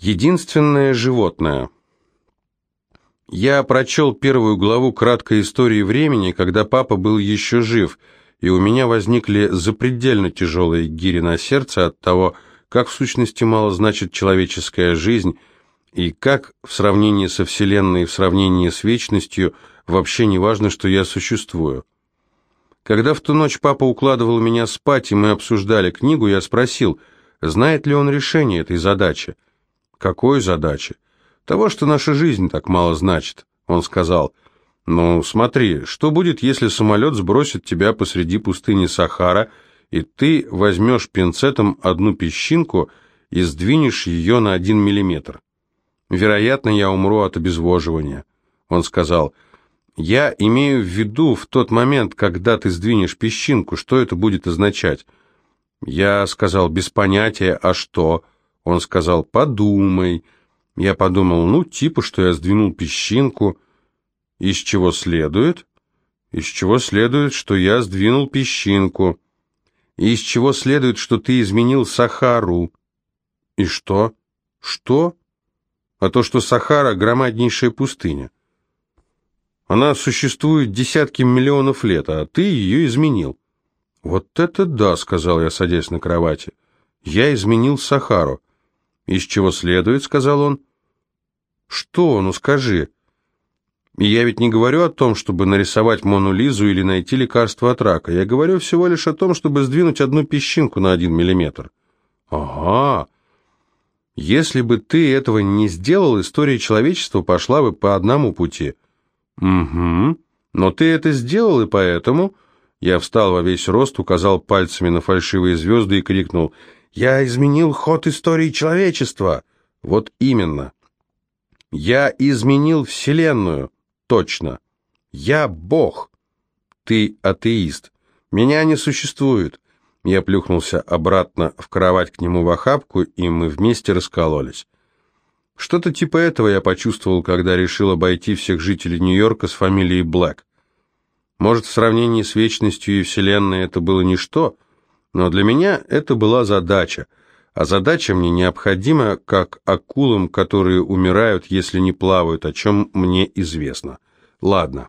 Единственное животное. Я прочел первую главу краткой истории времени, когда папа был еще жив, и у меня возникли запредельно тяжелые гири на сердце от того, как в сущности мало значит человеческая жизнь, и как в сравнении со Вселенной, в сравнении с вечностью, вообще не важно, что я существую. Когда в ту ночь папа укладывал меня спать, и мы обсуждали книгу, я спросил, знает ли он решение этой задачи. Какой задачи? Того, что наша жизнь так мало значит. Он сказал, ну, смотри, что будет, если самолет сбросит тебя посреди пустыни Сахара, и ты возьмешь пинцетом одну песчинку и сдвинешь ее на один миллиметр? Вероятно, я умру от обезвоживания. Он сказал, я имею в виду в тот момент, когда ты сдвинешь песчинку, что это будет означать? Я сказал, без понятия, а что? Он сказал, подумай. Я подумал, ну, типа, что я сдвинул песчинку. Из чего следует? Из чего следует, что я сдвинул песчинку. Из чего следует, что ты изменил Сахару. И что? Что? А то, что Сахара — громаднейшая пустыня. Она существует десятки миллионов лет, а ты ее изменил. Вот это да, сказал я, садясь на кровати. Я изменил Сахару. «Из чего следует?» — сказал он. «Что? Ну скажи». Я ведь не говорю о том, чтобы нарисовать Мону Лизу или найти лекарство от рака. Я говорю всего лишь о том, чтобы сдвинуть одну песчинку на один миллиметр. Ага. Если бы ты этого не сделал, история человечества пошла бы по одному пути. Угу. Но ты это сделал, и поэтому... Я встал во весь рост, указал пальцами на фальшивые звезды и крикнул я изменил ход истории человечества. Вот именно. Я изменил Вселенную. Точно. Я Бог. Ты атеист. Меня не существует. Я плюхнулся обратно в кровать к нему в охапку, и мы вместе раскололись. Что-то типа этого я почувствовал, когда решил обойти всех жителей Нью-Йорка с фамилией Блэк. Может, в сравнении с вечностью и Вселенной это было ничто, — но для меня это была задача, а задача мне необходима, как акулам, которые умирают, если не плавают, о чем мне известно. Ладно.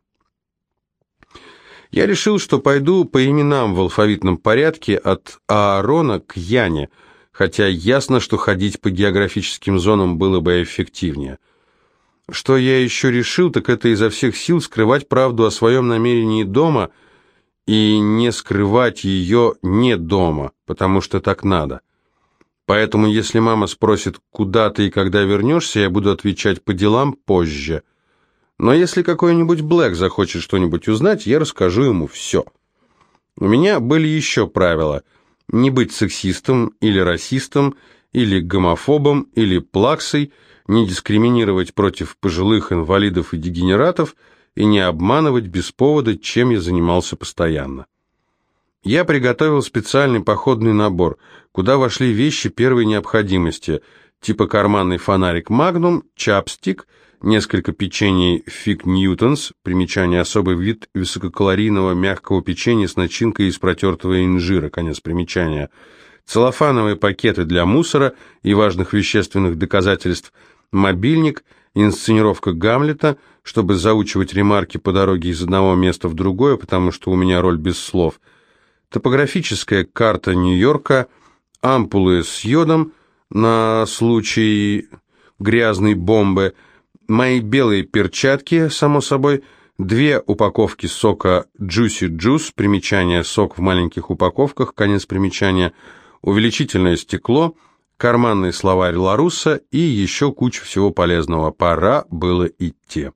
Я решил, что пойду по именам в алфавитном порядке от Аарона к Яне, хотя ясно, что ходить по географическим зонам было бы эффективнее. Что я еще решил, так это изо всех сил скрывать правду о своем намерении дома – и не скрывать ее не дома, потому что так надо. Поэтому, если мама спросит, куда ты и когда вернешься, я буду отвечать по делам позже. Но если какой-нибудь Блэк захочет что-нибудь узнать, я расскажу ему все. У меня были еще правила. Не быть сексистом или расистом, или гомофобом, или плаксой, не дискриминировать против пожилых инвалидов и дегенератов – и не обманывать без повода, чем я занимался постоянно. Я приготовил специальный походный набор, куда вошли вещи первой необходимости, типа карманный фонарик «Магнум», ChapStick, несколько печений «Fig Newtons», примечание особый вид высококалорийного мягкого печенья с начинкой из протертого инжира, конец примечания, целлофановые пакеты для мусора и важных вещественных доказательств, мобильник – инсценировка Гамлета, чтобы заучивать ремарки по дороге из одного места в другое, потому что у меня роль без слов, топографическая карта Нью-Йорка, ампулы с йодом на случай грязной бомбы, мои белые перчатки, само собой, две упаковки сока Juicy Juice, примечание «сок в маленьких упаковках», конец примечания, увеличительное стекло – карманный словарь Ларуса и еще куча всего полезного. Пора было идти.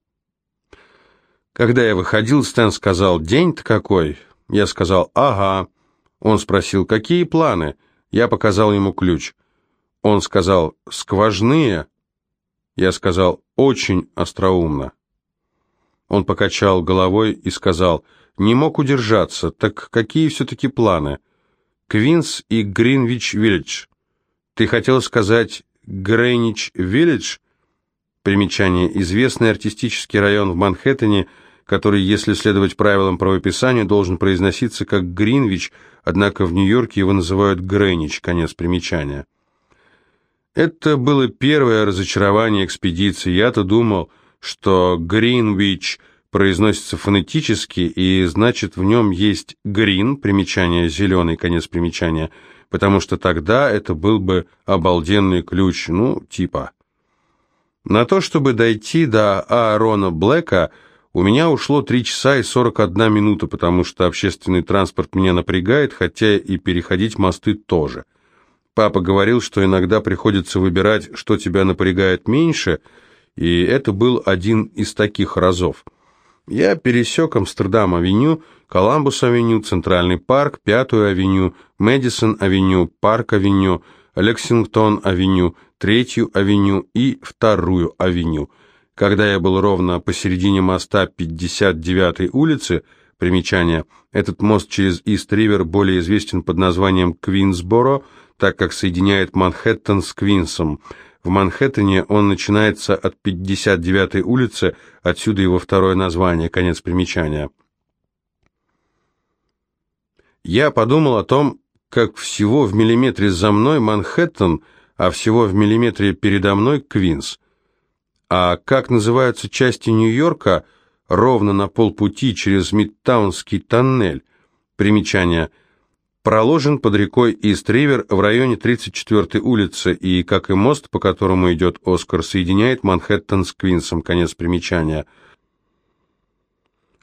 Когда я выходил, Стэн сказал, «День-то какой?» Я сказал, «Ага». Он спросил, «Какие планы?» Я показал ему ключ. Он сказал, «Скважные?» Я сказал, «Очень остроумно». Он покачал головой и сказал, «Не мог удержаться. Так какие все-таки планы?» «Квинс и Гринвич-Виллидж». Ты хотел сказать Грeenwich-Виллидж? Примечание. Известный артистический район в Манхэттене, который, если следовать правилам правописания, должен произноситься как Гринвич, однако в Нью-Йорке его называют Грeenwich. Конец примечания. Это было первое разочарование экспедиции. Я-то думал, что Гринвич произносится фонетически, и значит в нем есть «грин», примечание «зеленый», конец примечания, потому что тогда это был бы обалденный ключ, ну, типа. На то, чтобы дойти до Аарона Блэка, у меня ушло 3 часа и 41 минута, потому что общественный транспорт меня напрягает, хотя и переходить мосты тоже. Папа говорил, что иногда приходится выбирать, что тебя напрягает меньше, и это был один из таких разов. Я пересек Амстердам-авеню, Коламбус-авеню, Центральный парк, Пятую авеню, Мэдисон-авеню, Парк-авеню, Лексингтон-авеню, Третью авеню и Вторую авеню. Когда я был ровно посередине моста 59-й улицы, примечание, этот мост через Ист-Ривер более известен под названием Квинсборо, так как соединяет Манхэттен с Квинсом. В Манхэттене он начинается от 59-й улицы, отсюда его второе название, конец примечания. Я подумал о том, как всего в миллиметре за мной Манхэттен, а всего в миллиметре передо мной Квинс. А как называются части Нью-Йорка ровно на полпути через Мидтаунский тоннель? Примечание – проложен под рекой Ист-Ривер в районе 34-й улицы и, как и мост, по которому идет Оскар, соединяет Манхэттен с Квинсом. Конец примечания.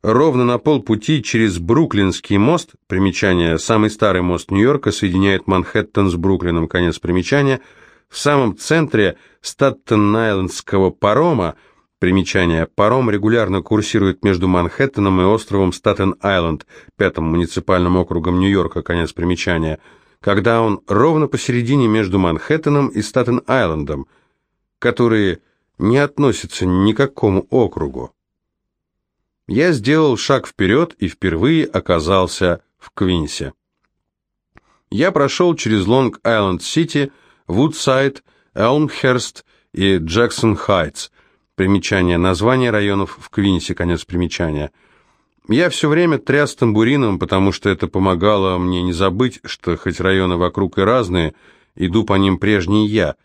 Ровно на полпути через Бруклинский мост, примечание, самый старый мост Нью-Йорка, соединяет Манхэттен с Бруклином, конец примечания, в самом центре Статтен-Айлендского парома – Примечание. Паром регулярно курсирует между Манхэттеном и островом Статен-Айленд, пятым муниципальным округом Нью-Йорка, конец примечания, когда он ровно посередине между Манхэттеном и Статен-Айлендом, которые не относятся ни к какому округу. Я сделал шаг вперед и впервые оказался в Квинсе. Я прошел через Лонг-Айленд-Сити, Вудсайд, Элмхерст и Джексон-Хайтс – Примечание. Название районов в Квинсе. Конец примечания. Я все время тряс тамбурином, потому что это помогало мне не забыть, что хоть районы вокруг и разные, иду по ним прежний я.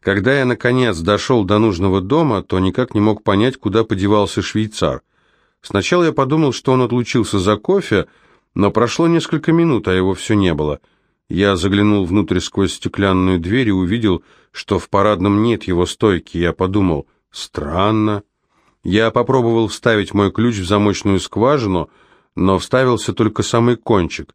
Когда я, наконец, дошел до нужного дома, то никак не мог понять, куда подевался швейцар. Сначала я подумал, что он отлучился за кофе, но прошло несколько минут, а его все не было. Я заглянул внутрь сквозь стеклянную дверь и увидел, что в парадном нет его стойки. Я подумал – Странно. Я попробовал вставить мой ключ в замочную скважину, но вставился только самый кончик.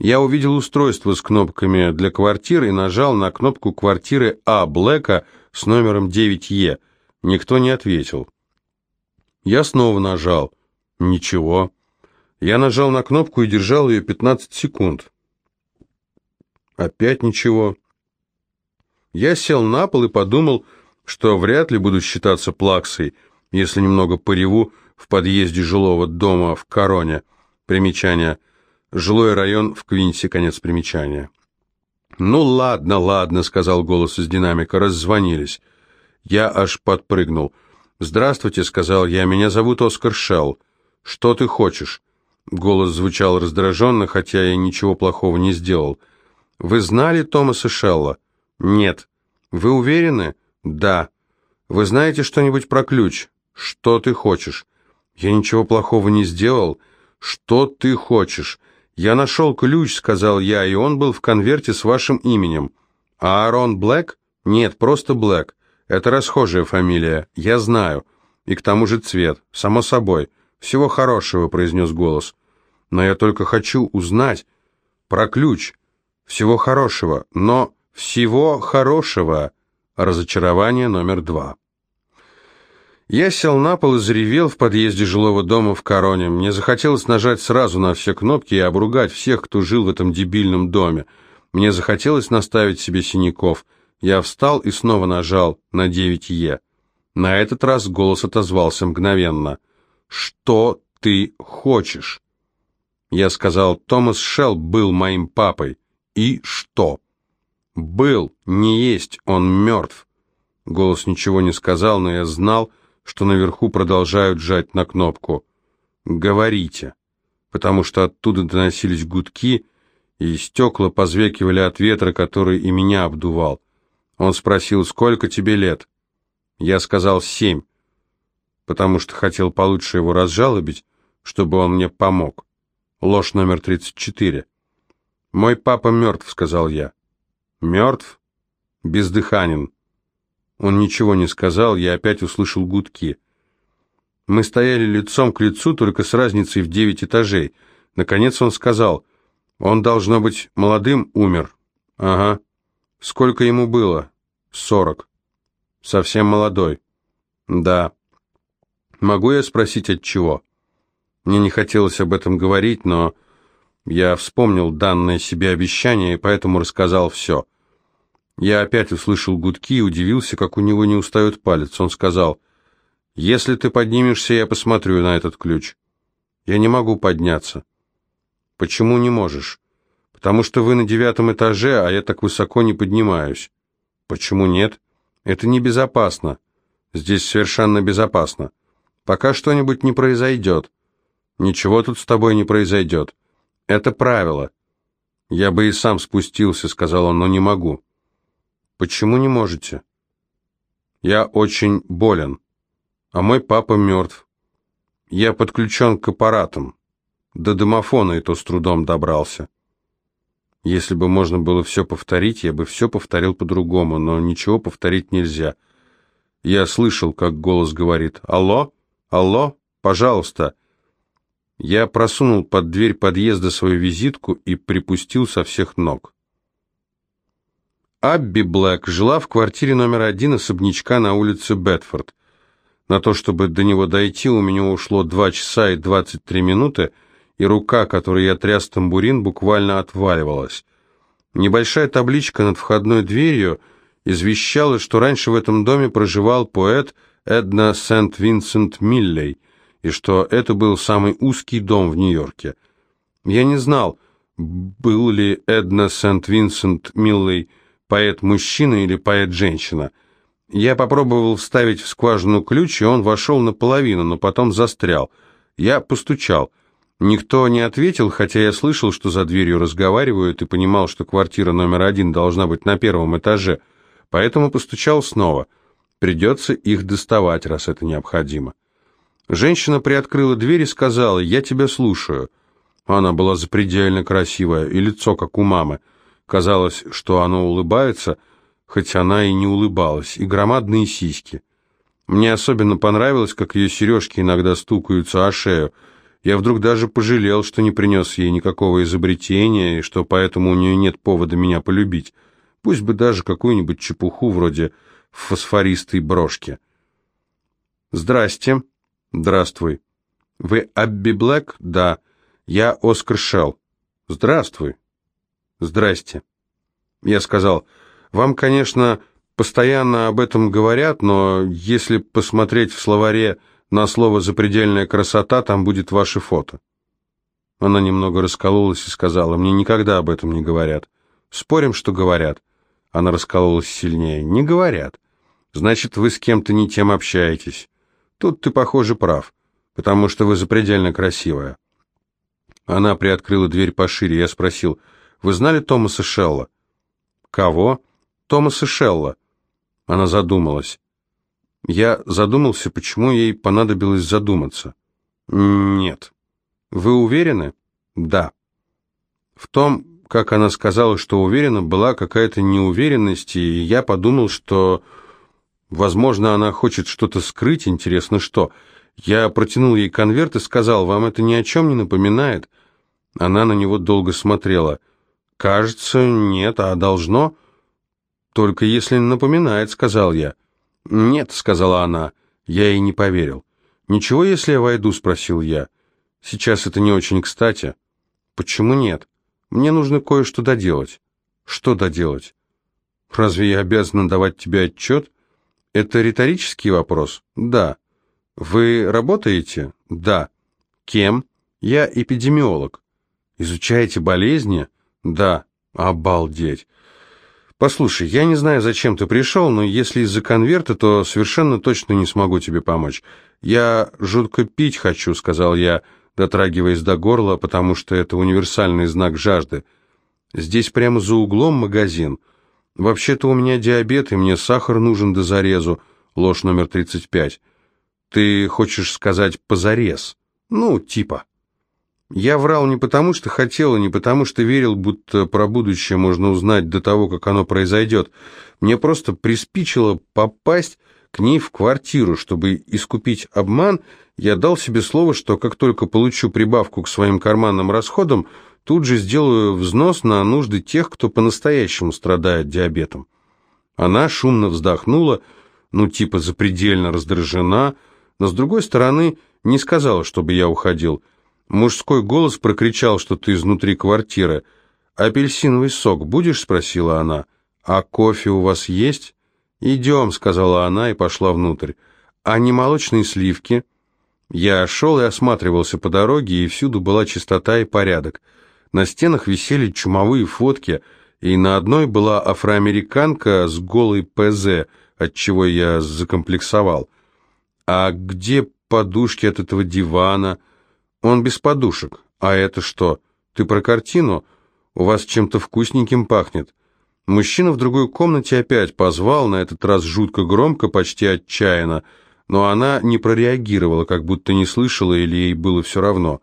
Я увидел устройство с кнопками для квартир и нажал на кнопку квартиры А Блэка с номером 9Е. Никто не ответил. Я снова нажал. Ничего. Я нажал на кнопку и держал ее 15 секунд. Опять ничего. Я сел на пол и подумал, что вряд ли буду считаться плаксой, если немного пореву в подъезде жилого дома в Короне. Примечание. Жилой район в Квинсе, конец примечания. «Ну ладно, ладно», — сказал голос из динамика, — раззвонились. Я аж подпрыгнул. «Здравствуйте», — сказал я, — «меня зовут Оскар Шелл. Что ты хочешь?» Голос звучал раздраженно, хотя я ничего плохого не сделал. «Вы знали Томаса Шелла?» «Нет». «Вы уверены?» «Да». «Вы знаете что-нибудь про ключ?» «Что ты хочешь?» «Я ничего плохого не сделал». «Что ты хочешь?» «Я нашел ключ», — сказал я, — «и он был в конверте с вашим именем». «Аарон Блэк?» «Нет, просто Блэк. Это расхожая фамилия. Я знаю. И к тому же цвет. Само собой. Всего хорошего», — произнес голос. «Но я только хочу узнать про ключ. Всего хорошего. Но всего хорошего». Разочарование номер два. Я сел на пол и заревел в подъезде жилого дома в Короне. Мне захотелось нажать сразу на все кнопки и обругать всех, кто жил в этом дебильном доме. Мне захотелось наставить себе синяков. Я встал и снова нажал на 9Е. На этот раз голос отозвался мгновенно. «Что ты хочешь?» Я сказал, Томас Шелл был моим папой. И что? «Был, не есть, он мертв». Голос ничего не сказал, но я знал, что наверху продолжают жать на кнопку. «Говорите», потому что оттуда доносились гудки, и стекла позвякивали от ветра, который и меня обдувал. Он спросил, сколько тебе лет? Я сказал, семь, потому что хотел получше его разжалобить, чтобы он мне помог. Ложь номер 34. «Мой папа мертв», — сказал я. «Мертв?» «Бездыханен». Он ничего не сказал, я опять услышал гудки. Мы стояли лицом к лицу, только с разницей в девять этажей. Наконец он сказал, «Он, должно быть, молодым умер». «Ага». «Сколько ему было?» «Сорок». «Совсем молодой». «Да». «Могу я спросить, от чего?» Мне не хотелось об этом говорить, но я вспомнил данное себе обещание и поэтому рассказал все. Я опять услышал гудки и удивился, как у него не устает палец. Он сказал, «Если ты поднимешься, я посмотрю на этот ключ». «Я не могу подняться». «Почему не можешь?» «Потому что вы на девятом этаже, а я так высоко не поднимаюсь». «Почему нет?» «Это небезопасно». «Здесь совершенно безопасно. Пока что-нибудь не произойдет». «Ничего тут с тобой не произойдет». Это правило. Я бы и сам спустился, сказал он, но не могу. Почему не можете? Я очень болен, а мой папа мертв. Я подключен к аппаратам. До домофона и то с трудом добрался. Если бы можно было все повторить, я бы все повторил по-другому, но ничего повторить нельзя. Я слышал, как голос говорит «Алло? Алло? Пожалуйста!» Я просунул под дверь подъезда свою визитку и припустил со всех ног. Абби Блэк жила в квартире номер один особнячка на улице Бетфорд. На то, чтобы до него дойти, у меня ушло 2 часа и 23 минуты, и рука, которой я тряс тамбурин, буквально отваливалась. Небольшая табличка над входной дверью извещала, что раньше в этом доме проживал поэт Эдна Сент-Винсент Миллей, и что это был самый узкий дом в Нью-Йорке. Я не знал, был ли Эдна Сент-Винсент Миллей поэт-мужчина или поэт-женщина. Я попробовал вставить в скважину ключ, и он вошел наполовину, но потом застрял. Я постучал. Никто не ответил, хотя я слышал, что за дверью разговаривают, и понимал, что квартира номер один должна быть на первом этаже, поэтому постучал снова. Придется их доставать, раз это необходимо. Женщина приоткрыла дверь и сказала, «Я тебя слушаю». Она была запредельно красивая, и лицо, как у мамы. Казалось, что оно улыбается, хоть она и не улыбалась, и громадные сиськи. Мне особенно понравилось, как ее сережки иногда стукаются о шею. Я вдруг даже пожалел, что не принес ей никакого изобретения, и что поэтому у нее нет повода меня полюбить. Пусть бы даже какую-нибудь чепуху вроде фосфористой брошки. «Здрасте», «Здравствуй». «Вы Абби Блэк?» «Да». «Я Оскар Шелл». «Здравствуй». «Здрасте». Я сказал, «Вам, конечно, постоянно об этом говорят, но если посмотреть в словаре на слово «запредельная красота», там будет ваше фото». Она немного раскололась и сказала, «Мне никогда об этом не говорят». «Спорим, что говорят?» Она раскололась сильнее. «Не говорят. Значит, вы с кем-то не тем общаетесь». Тут ты, похоже, прав, потому что вы запредельно красивая. Она приоткрыла дверь пошире. Я спросил, вы знали Томаса Шелла? Кого? Томаса Шелла. Она задумалась. Я задумался, почему ей понадобилось задуматься. Нет. Вы уверены? Да. В том, как она сказала, что уверена, была какая-то неуверенность, и я подумал, что Возможно, она хочет что-то скрыть, интересно что. Я протянул ей конверт и сказал, вам это ни о чем не напоминает? Она на него долго смотрела. Кажется, нет, а должно? Только если напоминает, сказал я. Нет, сказала она. Я ей не поверил. Ничего, если я войду, спросил я. Сейчас это не очень кстати. Почему нет? Мне нужно кое-что доделать. Что доделать? Разве я обязана давать тебе отчет? Это риторический вопрос? Да. Вы работаете? Да. Кем? Я эпидемиолог. Изучаете болезни? Да. Обалдеть. Послушай, я не знаю, зачем ты пришел, но если из-за конверта, то совершенно точно не смогу тебе помочь. Я жутко пить хочу, сказал я, дотрагиваясь до горла, потому что это универсальный знак жажды. Здесь прямо за углом магазин. «Вообще-то у меня диабет, и мне сахар нужен до зарезу. Ложь номер 35. Ты хочешь сказать «позарез»?» «Ну, типа». Я врал не потому, что хотел, и не потому, что верил, будто про будущее можно узнать до того, как оно произойдет. Мне просто приспичило попасть к ней в квартиру. Чтобы искупить обман, я дал себе слово, что как только получу прибавку к своим карманным расходам, тут же сделаю взнос на нужды тех, кто по-настоящему страдает диабетом. Она шумно вздохнула, ну типа запредельно раздражена, но с другой стороны не сказала, чтобы я уходил – Мужской голос прокричал что-то изнутри квартиры. «Апельсиновый сок будешь?» — спросила она. «А кофе у вас есть?» «Идем», — сказала она и пошла внутрь. «А не молочные сливки?» Я шел и осматривался по дороге, и всюду была чистота и порядок. На стенах висели чумовые фотки, и на одной была афроамериканка с голой ПЗ, от чего я закомплексовал. «А где подушки от этого дивана?» Он без подушек. А это что? Ты про картину? У вас чем-то вкусненьким пахнет. Мужчина в другой комнате опять позвал, на этот раз жутко громко, почти отчаянно, но она не прореагировала, как будто не слышала или ей было все равно.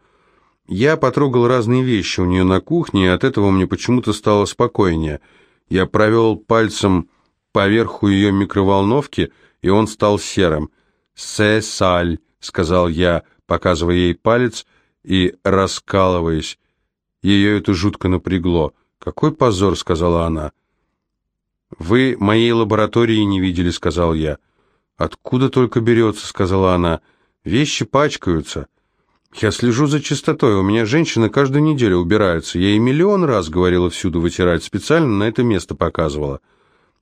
Я потрогал разные вещи у нее на кухне, и от этого мне почему-то стало спокойнее. Я провел пальцем поверху ее микроволновки, и он стал серым. «Сесаль», — сказал я, показывая ей палец и раскалываясь. Ее это жутко напрягло. «Какой позор!» — сказала она. «Вы моей лаборатории не видели», — сказал я. «Откуда только берется?» — сказала она. «Вещи пачкаются». «Я слежу за чистотой. У меня женщина каждую неделю убирается. Я ей миллион раз говорила всюду вытирать, специально на это место показывала».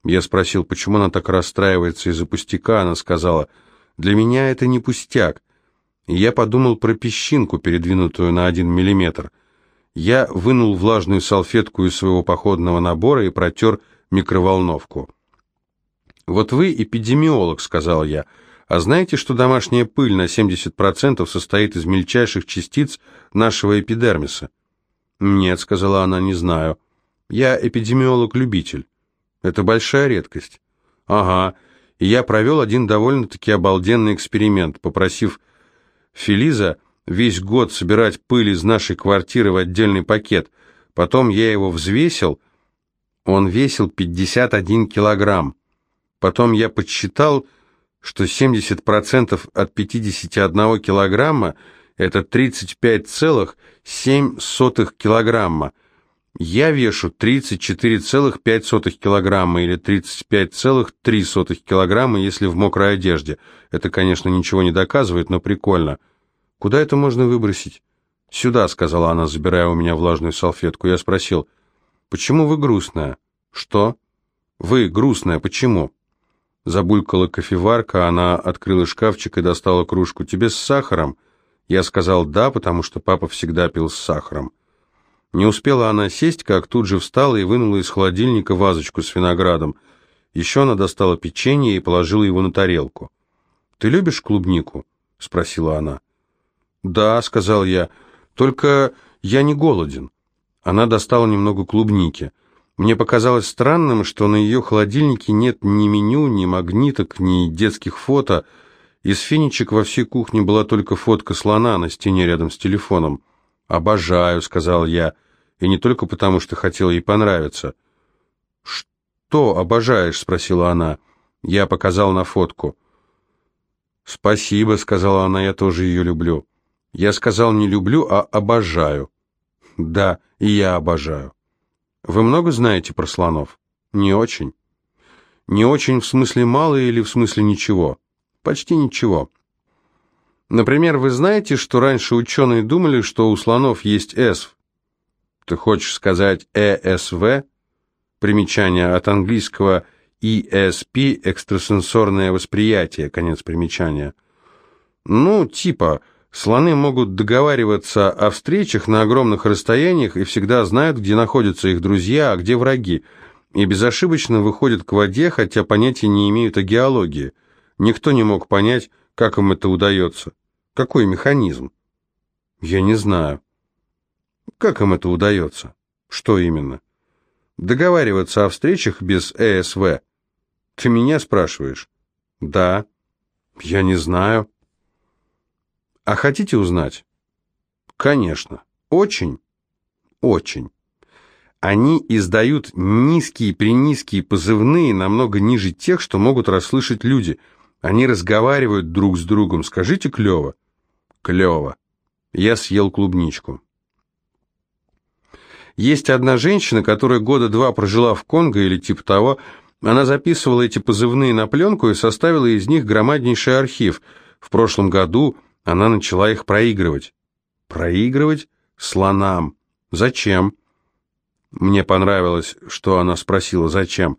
Я спросил, почему она так расстраивается из-за пустяка. Она сказала, «Для меня это не пустяк и я подумал про песчинку, передвинутую на один миллиметр. Я вынул влажную салфетку из своего походного набора и протер микроволновку. «Вот вы эпидемиолог», — сказал я, — «а знаете, что домашняя пыль на 70% состоит из мельчайших частиц нашего эпидермиса?» «Нет», — сказала она, — «не знаю. Я эпидемиолог-любитель. Это большая редкость». «Ага, и я провел один довольно-таки обалденный эксперимент, попросив Фелиза весь год собирать пыль из нашей квартиры в отдельный пакет. Потом я его взвесил, он весил 51 килограмм. Потом я подсчитал, что 70% от 51 килограмма – это 35,7 килограмма. Я вешу 34,5 килограмма или 35,3 килограмма, если в мокрой одежде. Это, конечно, ничего не доказывает, но прикольно. Куда это можно выбросить? Сюда, сказала она, забирая у меня влажную салфетку. Я спросил, почему вы грустная? Что? Вы грустная, почему? Забулькала кофеварка, она открыла шкафчик и достала кружку. Тебе с сахаром? Я сказал да, потому что папа всегда пил с сахаром. Не успела она сесть, как тут же встала и вынула из холодильника вазочку с виноградом. Еще она достала печенье и положила его на тарелку. «Ты любишь клубнику?» — спросила она. «Да», — сказал я, — «только я не голоден». Она достала немного клубники. Мне показалось странным, что на ее холодильнике нет ни меню, ни магниток, ни детских фото. Из финичек во всей кухне была только фотка слона на стене рядом с телефоном. «Обожаю», — сказал я, и не только потому, что хотел ей понравиться. «Что обожаешь?» — спросила она. Я показал на фотку. «Спасибо», — сказала она, — «я тоже ее люблю». Я сказал не люблю, а обожаю. Да, и я обожаю. Вы много знаете про слонов? Не очень. Не очень в смысле мало или в смысле ничего? Почти ничего. Например, вы знаете, что раньше ученые думали, что у слонов есть «эсв»? Ты хочешь сказать «ЭСВ»? Примечание от английского «ESP» – экстрасенсорное восприятие, конец примечания. Ну, типа, слоны могут договариваться о встречах на огромных расстояниях и всегда знают, где находятся их друзья, а где враги, и безошибочно выходят к воде, хотя понятия не имеют о геологии. Никто не мог понять, как им это удается. Какой механизм? Я не знаю. Как им это удается? Что именно? Договариваться о встречах без ЭСВ. Ты меня спрашиваешь? Да. Я не знаю. А хотите узнать? Конечно. Очень. Очень. Они издают низкие-пренизкие позывные, намного ниже тех, что могут расслышать люди. Они разговаривают друг с другом. Скажите клево. Клево. Я съел клубничку. Есть одна женщина, которая года два прожила в Конго или типа того. Она записывала эти позывные на пленку и составила из них громаднейший архив. В прошлом году она начала их проигрывать. Проигрывать? Слонам. Зачем? Мне понравилось, что она спросила «зачем?».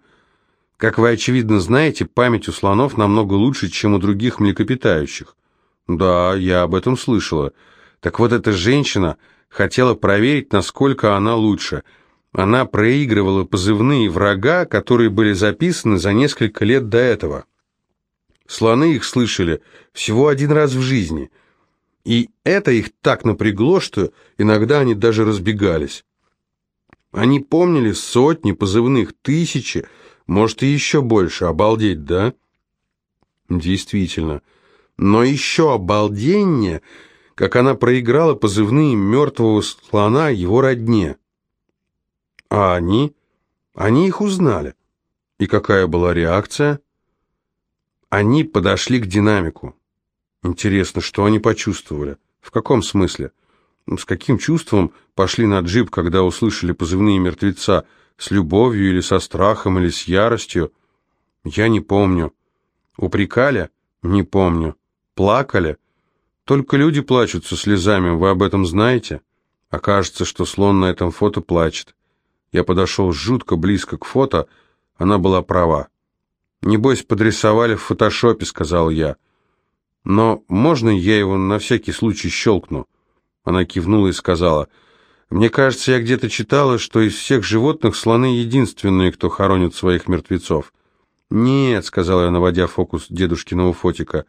Как вы, очевидно, знаете, память у слонов намного лучше, чем у других млекопитающих. Да, я об этом слышала. Так вот, эта женщина хотела проверить, насколько она лучше. Она проигрывала позывные врага, которые были записаны за несколько лет до этого. Слоны их слышали всего один раз в жизни. И это их так напрягло, что иногда они даже разбегались. Они помнили сотни позывных, тысячи, может и еще больше. Обалдеть, да? Действительно. Но еще обалденнее, как она проиграла позывные мертвого слона его родне. А они? Они их узнали. И какая была реакция? Они подошли к динамику. Интересно, что они почувствовали? В каком смысле? Ну, с каким чувством пошли на джип, когда услышали позывные мертвеца? С любовью или со страхом, или с яростью? Я не помню. Упрекали? Не помню. Плакали? Только люди плачут со слезами, вы об этом знаете? Окажется, что слон на этом фото плачет. Я подошел жутко близко к фото, она была права. «Небось, подрисовали в фотошопе», — сказал я. «Но можно я его на всякий случай щелкну?» Она кивнула и сказала, «Мне кажется, я где-то читала, что из всех животных слоны единственные, кто хоронит своих мертвецов». «Нет», — сказала я, наводя фокус дедушкиного фотика,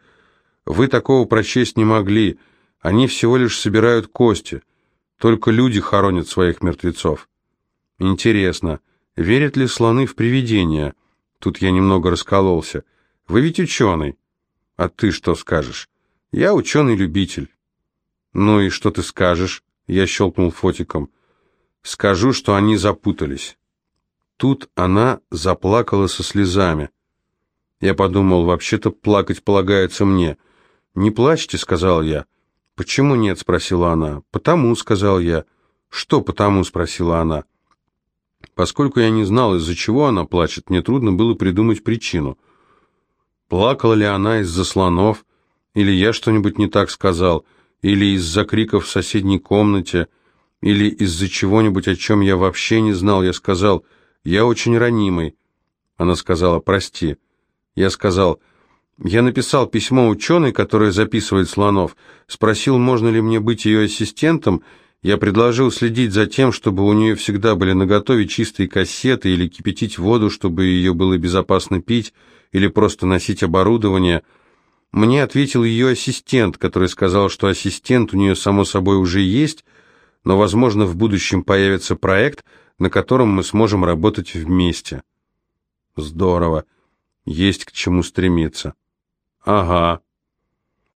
«вы такого прочесть не могли. Они всего лишь собирают кости. Только люди хоронят своих мертвецов». «Интересно, верят ли слоны в привидения?» Тут я немного раскололся. «Вы ведь ученый». «А ты что скажешь?» «Я ученый-любитель». «Ну и что ты скажешь?» Я щелкнул фотиком. «Скажу, что они запутались». Тут она заплакала со слезами. Я подумал, вообще-то плакать полагается мне. «Не плачьте», — сказал я. «Почему нет?» — спросила она. «Потому», — сказал я. «Что потому?» — спросила она. Поскольку я не знал, из-за чего она плачет, мне трудно было придумать причину. Плакала ли она из-за слонов, или я что-нибудь не так сказал, — или из-за криков в соседней комнате, или из-за чего-нибудь, о чем я вообще не знал. Я сказал, я очень ранимый. Она сказала, прости. Я сказал, я написал письмо ученой, которая записывает слонов, спросил, можно ли мне быть ее ассистентом, я предложил следить за тем, чтобы у нее всегда были наготове чистые кассеты или кипятить воду, чтобы ее было безопасно пить, или просто носить оборудование – мне ответил ее ассистент, который сказал, что ассистент у нее, само собой, уже есть, но, возможно, в будущем появится проект, на котором мы сможем работать вместе. Здорово. Есть к чему стремиться. Ага.